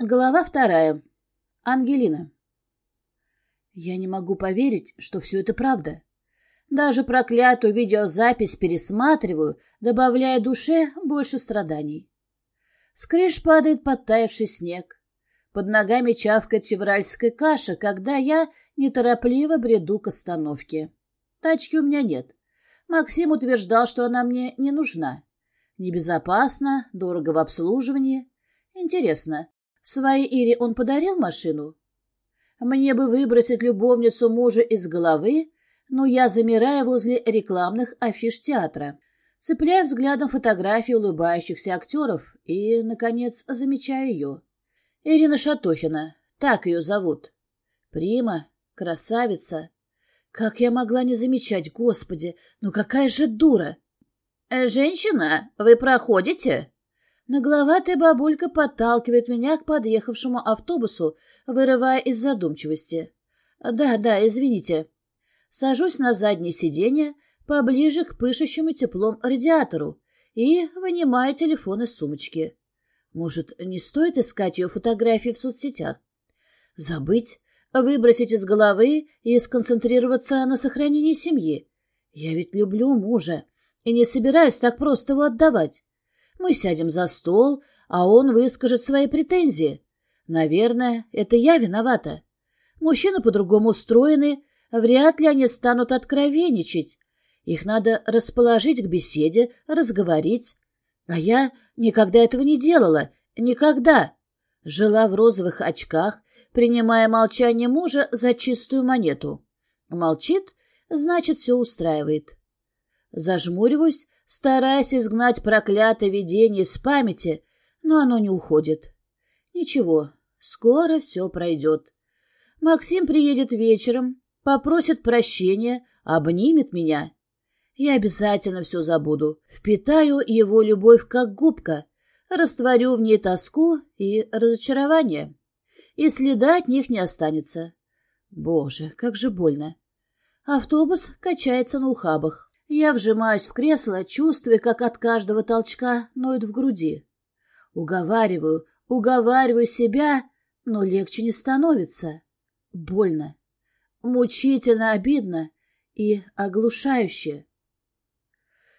Глава вторая. Ангелина. Я не могу поверить, что все это правда. Даже проклятую видеозапись пересматриваю, добавляя душе больше страданий. С крыш падает подтаявший снег. Под ногами чавкает февральская каша, когда я неторопливо бреду к остановке. Тачки у меня нет. Максим утверждал, что она мне не нужна. Небезопасно, дорого в обслуживании. Интересно, Своей Ире он подарил машину? Мне бы выбросить любовницу мужа из головы, но я замираю возле рекламных афиш театра. Цепляю взглядом фотографии улыбающихся актеров и, наконец, замечаю ее. Ирина Шатохина, так ее зовут. Прима, красавица. Как я могла не замечать, господи, ну какая же дура! «Женщина, вы проходите?» Нагловатая бабулька подталкивает меня к подъехавшему автобусу, вырывая из задумчивости. «Да, да, извините». Сажусь на заднее сиденье, поближе к пышущему теплом радиатору, и вынимаю телефон из сумочки. Может, не стоит искать ее фотографии в соцсетях? Забыть, выбросить из головы и сконцентрироваться на сохранении семьи. Я ведь люблю мужа и не собираюсь так просто его отдавать. Мы сядем за стол, а он выскажет свои претензии. Наверное, это я виновата. Мужчины по-другому устроены, вряд ли они станут откровенничать. Их надо расположить к беседе, разговорить. А я никогда этого не делала. Никогда. Жила в розовых очках, принимая молчание мужа за чистую монету. Молчит, значит, все устраивает. Зажмуриваюсь, стараясь изгнать проклятое видение с памяти, но оно не уходит. Ничего, скоро все пройдет. Максим приедет вечером, попросит прощения, обнимет меня. Я обязательно все забуду, впитаю его любовь как губка, растворю в ней тоску и разочарование, и следа от них не останется. Боже, как же больно. Автобус качается на ухабах. Я вжимаюсь в кресло, чувствуя, как от каждого толчка ноет в груди. Уговариваю, уговариваю себя, но легче не становится. Больно, мучительно обидно и оглушающе.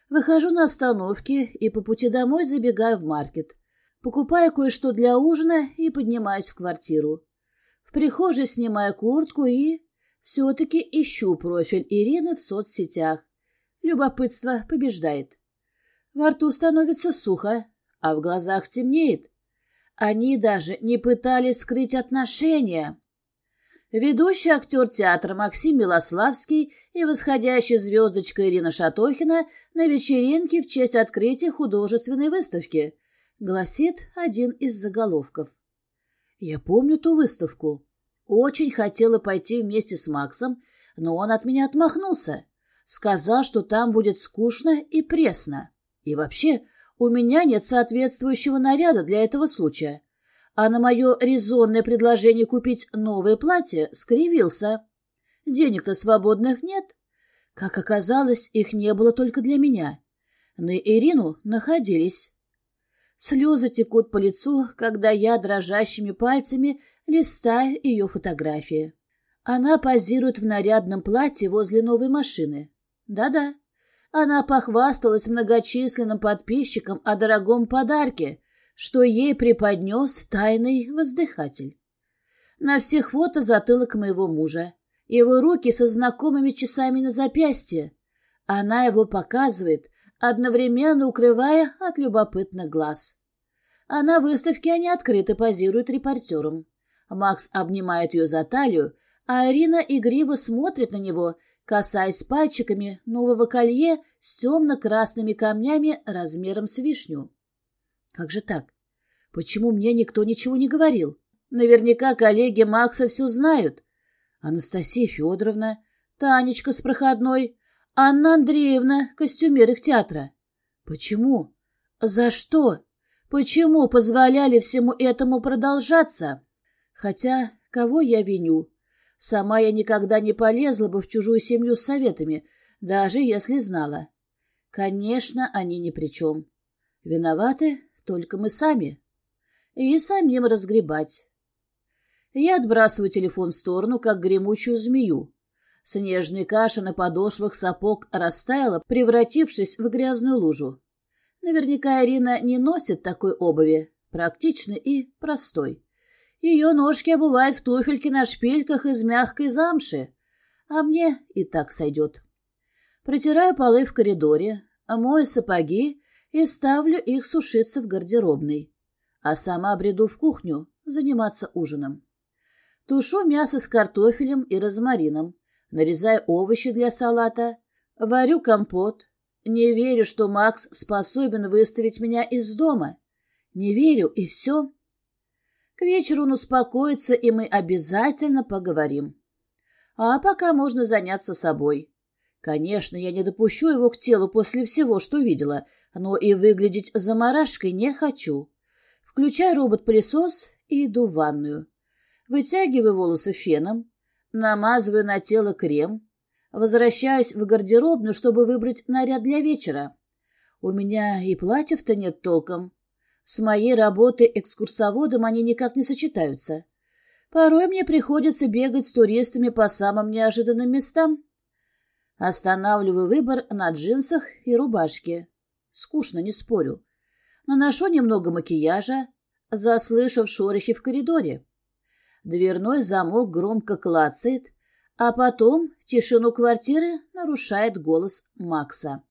Выхожу на остановке и по пути домой забегаю в маркет. Покупаю кое-что для ужина и поднимаюсь в квартиру. В прихожей снимаю куртку и все-таки ищу профиль Ирины в соцсетях. Любопытство побеждает. Во рту становится сухо, а в глазах темнеет. Они даже не пытались скрыть отношения. Ведущий актер театра Максим Милославский и восходящая звездочка Ирина Шатохина на вечеринке в честь открытия художественной выставки, гласит один из заголовков. Я помню ту выставку. Очень хотела пойти вместе с Максом, но он от меня отмахнулся. Сказал, что там будет скучно и пресно. И вообще, у меня нет соответствующего наряда для этого случая. А на мое резонное предложение купить новое платье скривился. Денег-то свободных нет. Как оказалось, их не было только для меня. На Ирину находились. Слезы текут по лицу, когда я дрожащими пальцами листаю ее фотографии. Она позирует в нарядном платье возле новой машины. Да-да, она похвасталась многочисленным подписчикам о дорогом подарке, что ей преподнес тайный воздыхатель. На всех фото затылок моего мужа, его руки со знакомыми часами на запястье. Она его показывает, одновременно укрывая от любопытных глаз. А на выставке они открыто позируют репортерам. Макс обнимает ее за талию, а Арина игриво смотрит на него — касаясь пальчиками нового колье с темно-красными камнями размером с вишню. Как же так? Почему мне никто ничего не говорил? Наверняка коллеги Макса все знают. Анастасия Федоровна, Танечка с проходной, Анна Андреевна, костюмер их театра. Почему? За что? Почему позволяли всему этому продолжаться? Хотя, кого я виню? Сама я никогда не полезла бы в чужую семью с советами, даже если знала. Конечно, они ни при чем. Виноваты только мы сами. и самим разгребать. Я отбрасываю телефон в сторону, как гремучую змею. Снежная каша на подошвах сапог растаяла, превратившись в грязную лужу. Наверняка Ирина не носит такой обуви, практичной и простой. Ее ножки обувают в туфельки на шпильках из мягкой замши, а мне и так сойдет. Протираю полы в коридоре, мою сапоги и ставлю их сушиться в гардеробной, а сама бреду в кухню заниматься ужином. Тушу мясо с картофелем и розмарином, нарезаю овощи для салата, варю компот. Не верю, что Макс способен выставить меня из дома. Не верю, и все. К вечеру он успокоится, и мы обязательно поговорим. А пока можно заняться собой. Конечно, я не допущу его к телу после всего, что видела, но и выглядеть заморашкой не хочу. Включаю робот-пылесос и иду в ванную. Вытягиваю волосы феном, намазываю на тело крем, возвращаюсь в гардеробную, чтобы выбрать наряд для вечера. У меня и платьев-то нет толком. С моей работой экскурсоводом они никак не сочетаются. Порой мне приходится бегать с туристами по самым неожиданным местам. Останавливаю выбор на джинсах и рубашке. Скучно, не спорю. Наношу немного макияжа, заслышав шорохи в коридоре. Дверной замок громко клацает, а потом тишину квартиры нарушает голос Макса.